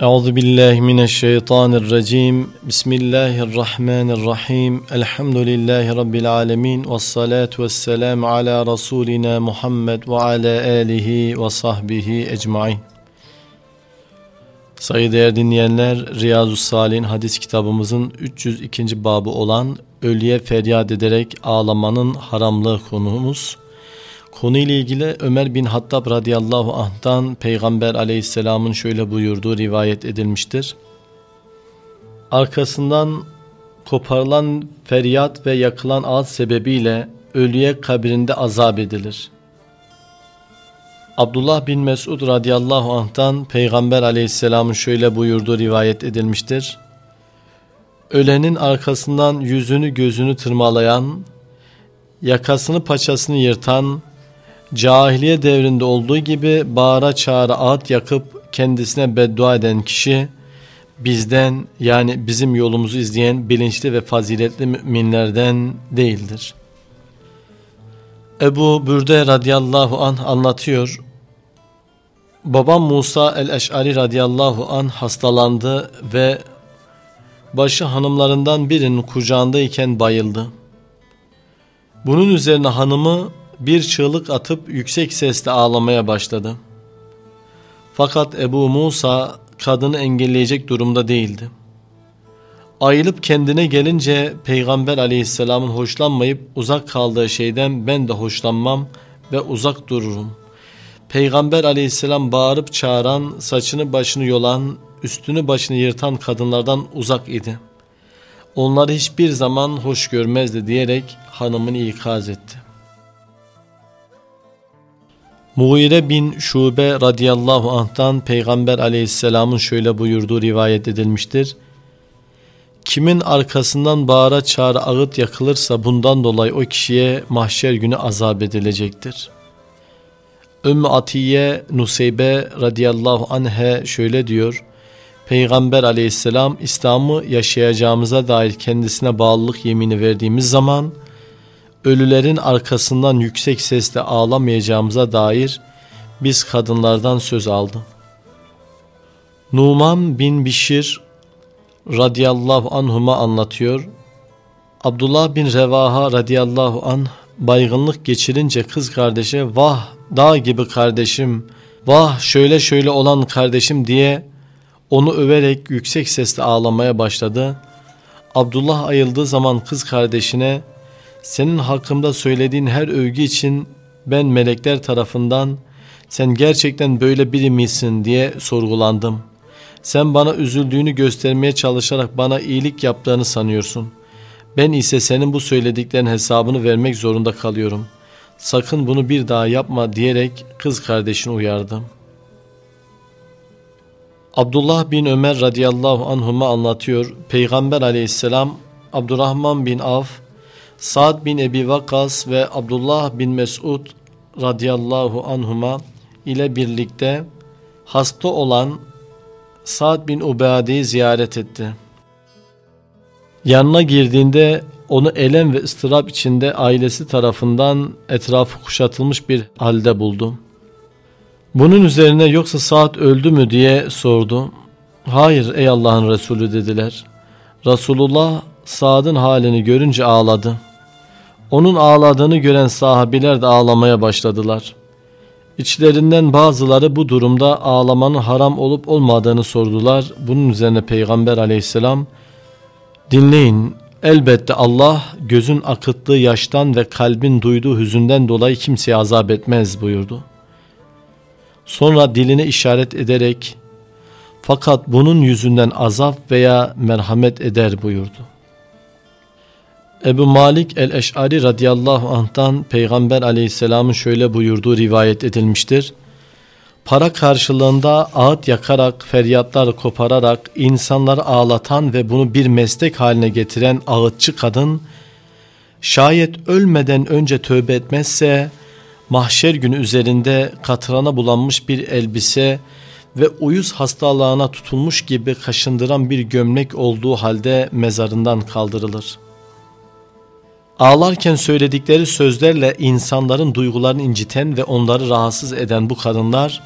Euzu billahi mineşşeytanirracim. Bismillahirrahmanirrahim. Elhamdülillahi rabbil alamin ve salatu vesselam ala rasulina Muhammed ve ala alihi ve sahbihi ecmaîn. Sayıdeğer dinleyenler, Riyazu Salih'in hadis kitabımızın 302. babı olan ölüye feryat ederek ağlamanın haramlığı konumuz. Konuyla ilgili Ömer bin Hattab radıyallahu anh'tan Peygamber aleyhisselamın şöyle buyurduğu rivayet edilmiştir. Arkasından koparılan feryat ve yakılan ağaç sebebiyle ölüye kabrinde azap edilir. Abdullah bin Mesud radıyallahu anh'tan Peygamber aleyhisselamın şöyle buyurduğu rivayet edilmiştir. Ölenin arkasından yüzünü gözünü tırmalayan, yakasını paçasını yırtan, Cahiliye devrinde olduğu gibi bağıra çağıra ağıt yakıp kendisine beddua eden kişi bizden yani bizim yolumuzu izleyen bilinçli ve faziletli müminlerden değildir. Ebu Bürde radıyallahu anh anlatıyor. Babam Musa el-Eş'ari radıyallahu anh hastalandı ve başı hanımlarından birinin kucağındayken bayıldı. Bunun üzerine hanımı bir çığlık atıp yüksek sesle ağlamaya başladı. Fakat Ebu Musa kadını engelleyecek durumda değildi. Ayılıp kendine gelince Peygamber aleyhisselamın hoşlanmayıp uzak kaldığı şeyden ben de hoşlanmam ve uzak dururum. Peygamber aleyhisselam bağırıp çağıran, saçını başını yolan, üstünü başını yırtan kadınlardan uzak idi. Onları hiçbir zaman hoş görmezdi diyerek hanımını ikaz etti. Mughire bin Şube radıyallahu anh'tan Peygamber aleyhisselamın şöyle buyurduğu rivayet edilmiştir. Kimin arkasından bağıra çağrı ağıt yakılırsa bundan dolayı o kişiye mahşer günü azap edilecektir. Ümmü Atiye Nuseybe radıyallahu anhe şöyle diyor. Peygamber aleyhisselam İslam'ı yaşayacağımıza dair kendisine bağlılık yemini verdiğimiz zaman ölülerin arkasından yüksek sesle ağlamayacağımıza dair biz kadınlardan söz aldı. Numan bin Bişir radıyallahu anhuma anlatıyor. Abdullah bin Revaha radıyallahu anh baygınlık geçirince kız kardeşe vah dağ gibi kardeşim, vah şöyle şöyle olan kardeşim diye onu överek yüksek sesle ağlamaya başladı. Abdullah ayıldığı zaman kız kardeşine senin hakkımda söylediğin her övgü için ben melekler tarafından sen gerçekten böyle biri misin diye sorgulandım. Sen bana üzüldüğünü göstermeye çalışarak bana iyilik yaptığını sanıyorsun. Ben ise senin bu söylediklerin hesabını vermek zorunda kalıyorum. Sakın bunu bir daha yapma diyerek kız kardeşini uyardım. Abdullah bin Ömer radıyallahu anhuma anlatıyor. Peygamber aleyhisselam Abdurrahman bin Avf Sa'd bin Ebi Vakkas ve Abdullah bin Mesud radıyallahu anhuma ile birlikte hasta olan Sa'd bin Ubade'yi ziyaret etti. Yanına girdiğinde onu elem ve ıstırap içinde ailesi tarafından etrafı kuşatılmış bir halde buldu. Bunun üzerine yoksa Sa'd öldü mü diye sordu. Hayır ey Allah'ın Resulü dediler. Resulullah Sa'd'ın halini görünce ağladı. Onun ağladığını gören sahabiler de ağlamaya başladılar. İçlerinden bazıları bu durumda ağlamanın haram olup olmadığını sordular. Bunun üzerine Peygamber aleyhisselam dinleyin elbette Allah gözün akıttığı yaştan ve kalbin duyduğu hüzünden dolayı kimseye azap etmez buyurdu. Sonra diline işaret ederek fakat bunun yüzünden azap veya merhamet eder buyurdu. Ebu Malik el-Eş'ari radıyallahu anh'tan Peygamber aleyhisselamın şöyle buyurduğu rivayet edilmiştir. Para karşılığında ağıt yakarak, feryatlar kopararak insanları ağlatan ve bunu bir meslek haline getiren ağıtçı kadın, şayet ölmeden önce tövbe etmezse, mahşer günü üzerinde katrana bulanmış bir elbise ve uyuz hastalığına tutulmuş gibi kaşındıran bir gömlek olduğu halde mezarından kaldırılır.'' Ağlarken söyledikleri sözlerle insanların duygularını inciten ve onları rahatsız eden bu kadınlar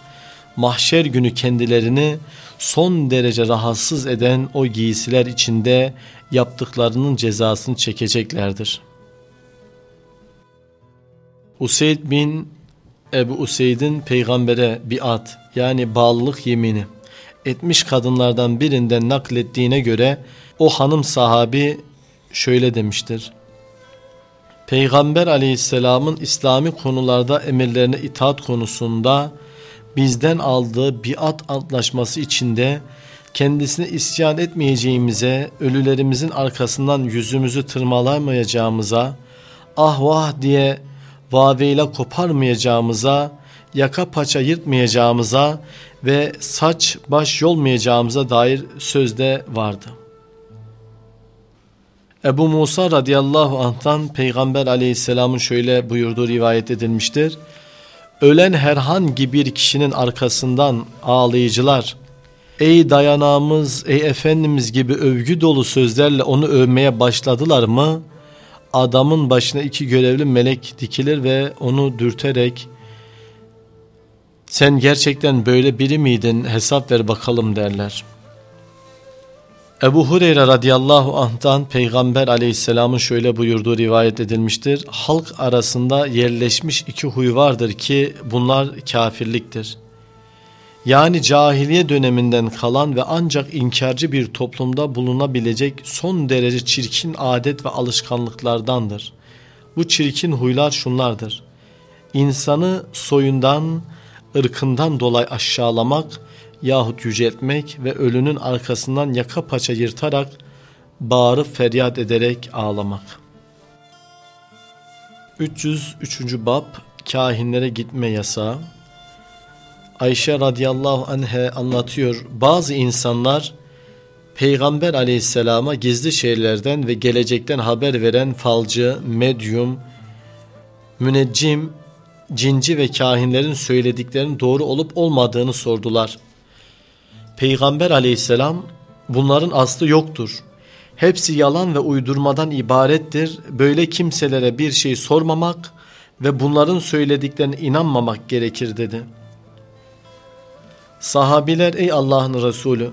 mahşer günü kendilerini son derece rahatsız eden o giysiler içinde yaptıklarının cezasını çekeceklerdir. Useyd bin Ebu Useyd'in peygambere biat yani bağlılık yemini etmiş kadınlardan birinden naklettiğine göre o hanım sahabi şöyle demiştir. Peygamber aleyhisselamın İslami konularda emirlerine itaat konusunda bizden aldığı biat antlaşması içinde kendisine isyan etmeyeceğimize, ölülerimizin arkasından yüzümüzü tırmalamayacağımıza, ah vah diye vaveyle koparmayacağımıza, yaka paça yırtmayacağımıza ve saç baş yolmayacağımıza dair sözde vardı. Ebu Musa radıyallahu anh'tan Peygamber aleyhisselamın şöyle buyurduğu rivayet edilmiştir. Ölen herhangi bir kişinin arkasından ağlayıcılar, ey dayanağımız, ey efendimiz gibi övgü dolu sözlerle onu övmeye başladılar mı? Adamın başına iki görevli melek dikilir ve onu dürterek sen gerçekten böyle biri miydin hesap ver bakalım derler. Ebu Hureyre radıyallahu anh'tan Peygamber aleyhisselamın şöyle buyurduğu rivayet edilmiştir. Halk arasında yerleşmiş iki huy vardır ki bunlar kafirliktir. Yani cahiliye döneminden kalan ve ancak inkarcı bir toplumda bulunabilecek son derece çirkin adet ve alışkanlıklardandır. Bu çirkin huylar şunlardır. İnsanı soyundan, ırkından dolayı aşağılamak yahut yüceltmek ve ölünün arkasından yaka paça yırtarak bağırıp feryat ederek ağlamak. 303. Bab Kahinlere gitme yasağı Ayşe radıyallahu anhe anlatıyor. Bazı insanlar Peygamber aleyhisselama gizli şeylerden ve gelecekten haber veren falcı, medyum, müneccim, cinci ve kahinlerin söylediklerinin doğru olup olmadığını sordular. Peygamber aleyhisselam bunların aslı yoktur. Hepsi yalan ve uydurmadan ibarettir. Böyle kimselere bir şey sormamak ve bunların söylediklerine inanmamak gerekir dedi. Sahabiler ey Allah'ın Resulü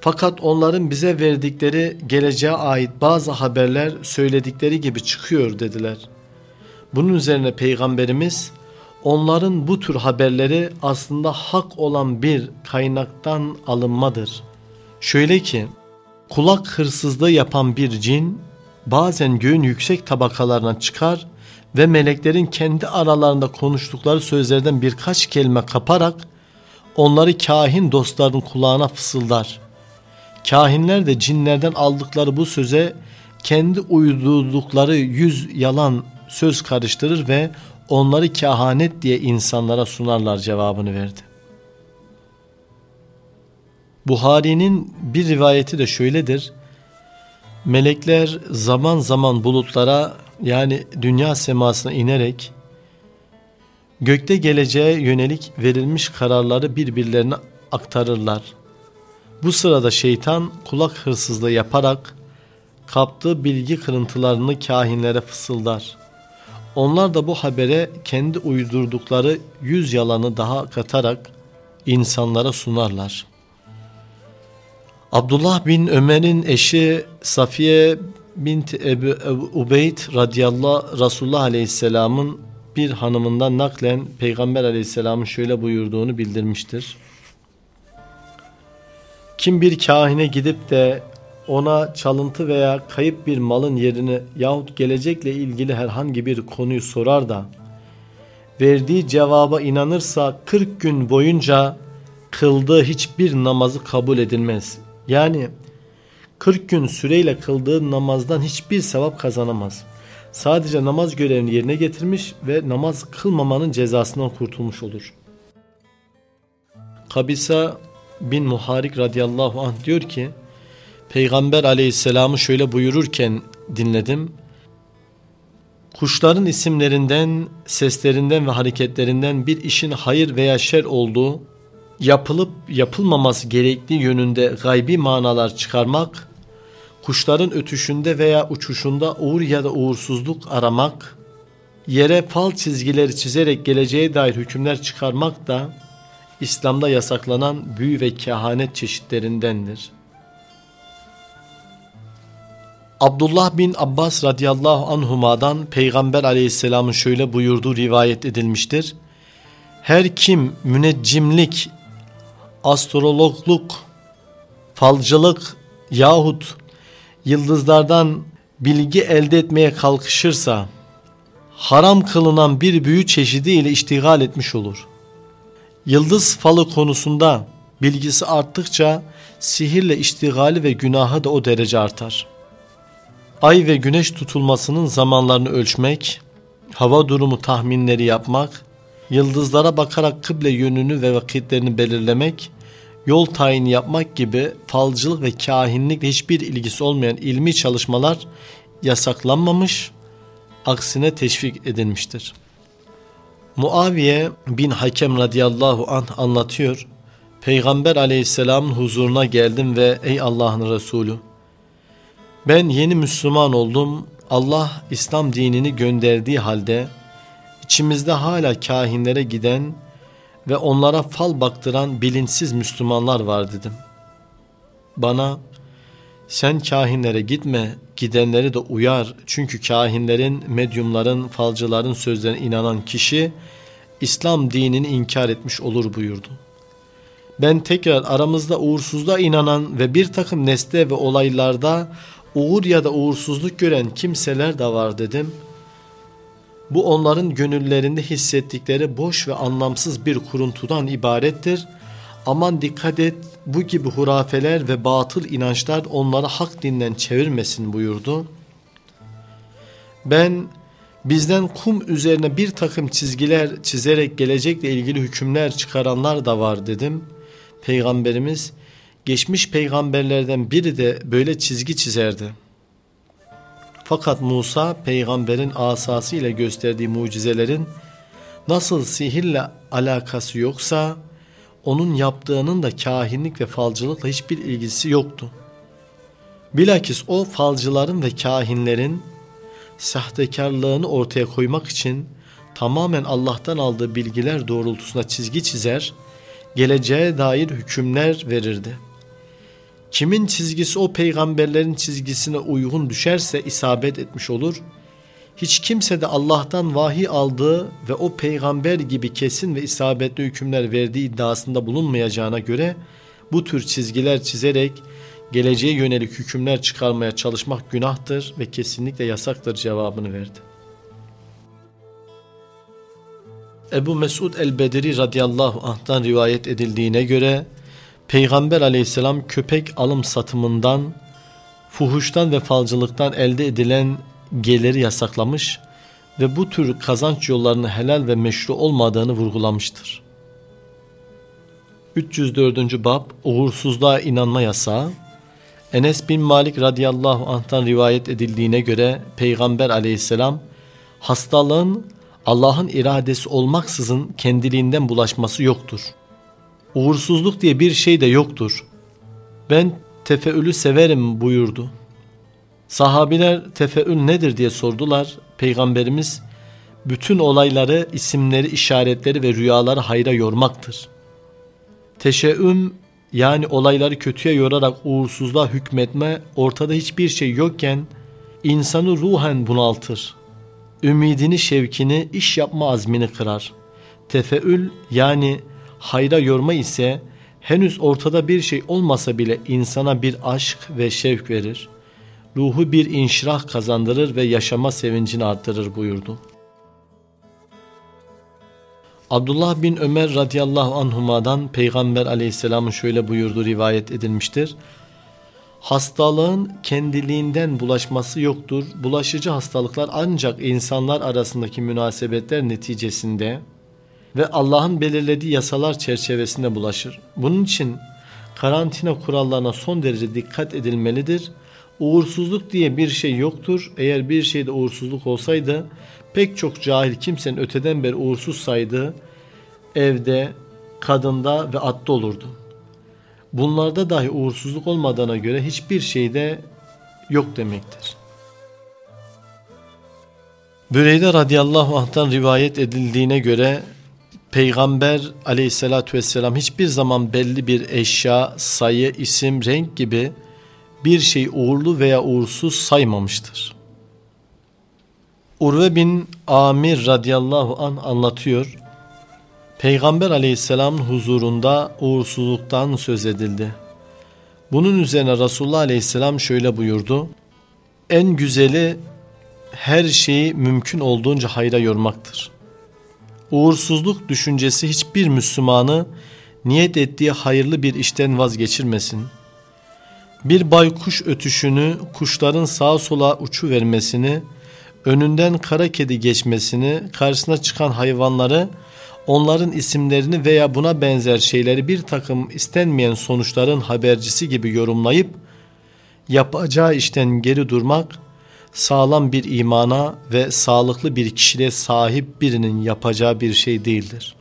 fakat onların bize verdikleri geleceğe ait bazı haberler söyledikleri gibi çıkıyor dediler. Bunun üzerine Peygamberimiz onların bu tür haberleri aslında hak olan bir kaynaktan alınmadır. Şöyle ki kulak hırsızlığı yapan bir cin bazen göğün yüksek tabakalarına çıkar ve meleklerin kendi aralarında konuştukları sözlerden birkaç kelime kaparak onları kahin dostların kulağına fısıldar. Kahinler de cinlerden aldıkları bu söze kendi uydurdukları yüz yalan söz karıştırır ve onları kehanet diye insanlara sunarlar cevabını verdi. Buhari'nin bir rivayeti de şöyledir. Melekler zaman zaman bulutlara yani dünya semasına inerek gökte geleceğe yönelik verilmiş kararları birbirlerine aktarırlar. Bu sırada şeytan kulak hırsızlığı yaparak kaptığı bilgi kırıntılarını kahinlere fısıldar. Onlar da bu habere kendi uydurdukları yüz yalanı daha katarak insanlara sunarlar. Abdullah bin Ömer'in eşi Safiye bint Ebu, Ebu Ubeyd radıyallahu Resulullah aleyhisselamın bir hanımından naklen Peygamber aleyhisselamın şöyle buyurduğunu bildirmiştir. Kim bir kahine gidip de ona çalıntı veya kayıp bir malın yerini yahut gelecekle ilgili herhangi bir konuyu sorar da verdiği cevaba inanırsa 40 gün boyunca kıldığı hiçbir namazı kabul edilmez. Yani 40 gün süreyle kıldığı namazdan hiçbir sevap kazanamaz. Sadece namaz görevini yerine getirmiş ve namaz kılmamanın cezasından kurtulmuş olur. Kabisa bin Muharik radıyallahu anh diyor ki Peygamber aleyhisselamı şöyle buyururken dinledim. Kuşların isimlerinden, seslerinden ve hareketlerinden bir işin hayır veya şer olduğu, yapılıp yapılmaması gerektiği yönünde gaybi manalar çıkarmak, kuşların ötüşünde veya uçuşunda uğur ya da uğursuzluk aramak, yere fal çizgileri çizerek geleceğe dair hükümler çıkarmak da İslam'da yasaklanan büyü ve kehanet çeşitlerindendir. Abdullah bin Abbas radıyallahu anhuma'dan Peygamber aleyhisselamın şöyle buyurduğu rivayet edilmiştir. Her kim müneccimlik, astrologluk, falcılık yahut yıldızlardan bilgi elde etmeye kalkışırsa haram kılınan bir büyü çeşidi ile iştigal etmiş olur. Yıldız falı konusunda bilgisi arttıkça sihirle iştigali ve günahı da o derece artar. Ay ve güneş tutulmasının zamanlarını ölçmek, hava durumu tahminleri yapmak, yıldızlara bakarak kıble yönünü ve vakitlerini belirlemek, yol tayini yapmak gibi falcılık ve kahinlikle hiçbir ilgisi olmayan ilmi çalışmalar yasaklanmamış, aksine teşvik edilmiştir. Muaviye bin Hakem radıyallahu anh anlatıyor. Peygamber aleyhisselamın huzuruna geldim ve ey Allah'ın Resulü ben yeni Müslüman oldum. Allah İslam dinini gönderdiği halde içimizde hala kahinlere giden ve onlara fal baktıran bilinçsiz Müslümanlar var dedim. Bana sen kahinlere gitme, gidenleri de uyar. Çünkü kahinlerin, medyumların, falcıların sözlerine inanan kişi İslam dinini inkar etmiş olur buyurdu. Ben tekrar aramızda uğursuzluğa inanan ve bir takım nesne ve olaylarda uğur ya da uğursuzluk gören kimseler de var dedim. Bu onların gönüllerinde hissettikleri boş ve anlamsız bir kuruntudan ibarettir. Aman dikkat et bu gibi hurafeler ve batıl inançlar onları hak dinden çevirmesin buyurdu. Ben bizden kum üzerine bir takım çizgiler çizerek gelecekle ilgili hükümler çıkaranlar da var dedim. Peygamberimiz geçmiş peygamberlerden biri de böyle çizgi çizerdi. Fakat Musa peygamberin asası ile gösterdiği mucizelerin nasıl sihirle alakası yoksa onun yaptığının da kahinlik ve falcılıkla hiçbir ilgisi yoktu. Bilakis o falcıların ve kahinlerin sahtekarlığını ortaya koymak için tamamen Allah'tan aldığı bilgiler doğrultusunda çizgi çizer, geleceğe dair hükümler verirdi. Kimin çizgisi o peygamberlerin çizgisine uygun düşerse isabet etmiş olur. Hiç kimse de Allah'tan vahiy aldığı ve o peygamber gibi kesin ve isabetli hükümler verdiği iddiasında bulunmayacağına göre bu tür çizgiler çizerek geleceğe yönelik hükümler çıkarmaya çalışmak günahtır ve kesinlikle yasaktır cevabını verdi. Ebu Mesud el-Bedri radıyallahu anh'tan rivayet edildiğine göre Peygamber aleyhisselam köpek alım satımından, fuhuştan ve falcılıktan elde edilen geliri yasaklamış ve bu tür kazanç yollarının helal ve meşru olmadığını vurgulamıştır. 304. Bab Uğursuzluğa inanma yasağı Enes bin Malik radıyallahu anh'tan rivayet edildiğine göre Peygamber aleyhisselam hastalığın Allah'ın iradesi olmaksızın kendiliğinden bulaşması yoktur uğursuzluk diye bir şey de yoktur. Ben tefeülü severim buyurdu. Sahabiler tefeül nedir diye sordular. Peygamberimiz bütün olayları, isimleri, işaretleri ve rüyaları hayra yormaktır. Teşeüm yani olayları kötüye yorarak uğursuzluğa hükmetme ortada hiçbir şey yokken insanı ruhen bunaltır. Ümidini, şevkini, iş yapma azmini kırar. Tefeül yani hayra yorma ise henüz ortada bir şey olmasa bile insana bir aşk ve şevk verir. Ruhu bir inşirah kazandırır ve yaşama sevincini arttırır buyurdu. Abdullah bin Ömer radıyallahu anhuma'dan Peygamber aleyhisselamın şöyle buyurduğu rivayet edilmiştir. Hastalığın kendiliğinden bulaşması yoktur. Bulaşıcı hastalıklar ancak insanlar arasındaki münasebetler neticesinde ve Allah'ın belirlediği yasalar çerçevesinde bulaşır. Bunun için karantina kurallarına son derece dikkat edilmelidir. Uğursuzluk diye bir şey yoktur. Eğer bir şeyde uğursuzluk olsaydı pek çok cahil kimsenin öteden beri uğursuz saydığı evde, kadında ve atta olurdu. Bunlarda dahi uğursuzluk olmadığına göre hiçbir şeyde yok demektir. Büreyde radıyallahu anh'tan rivayet edildiğine göre Peygamber aleyhissalatü vesselam hiçbir zaman belli bir eşya, sayı, isim, renk gibi bir şey uğurlu veya uğursuz saymamıştır. Urve bin Amir radıyallahu an anlatıyor. Peygamber aleyhisselamın huzurunda uğursuzluktan söz edildi. Bunun üzerine Resulullah aleyhisselam şöyle buyurdu. En güzeli her şeyi mümkün olduğunca hayra yormaktır. Uğursuzluk düşüncesi hiçbir Müslümanı niyet ettiği hayırlı bir işten vazgeçirmesin. Bir baykuş ötüşünü, kuşların sağa sola uçu vermesini, önünden kara kedi geçmesini, karşısına çıkan hayvanları, onların isimlerini veya buna benzer şeyleri bir takım istenmeyen sonuçların habercisi gibi yorumlayıp, yapacağı işten geri durmak, sağlam bir imana ve sağlıklı bir kişiliğe sahip birinin yapacağı bir şey değildir.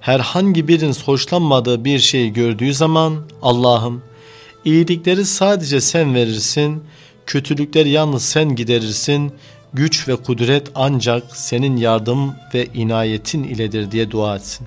Herhangi biriniz hoşlanmadığı bir şeyi gördüğü zaman Allah'ım iyilikleri sadece sen verirsin, kötülükleri yalnız sen giderirsin, güç ve kudret ancak senin yardım ve inayetin iledir diye dua etsin.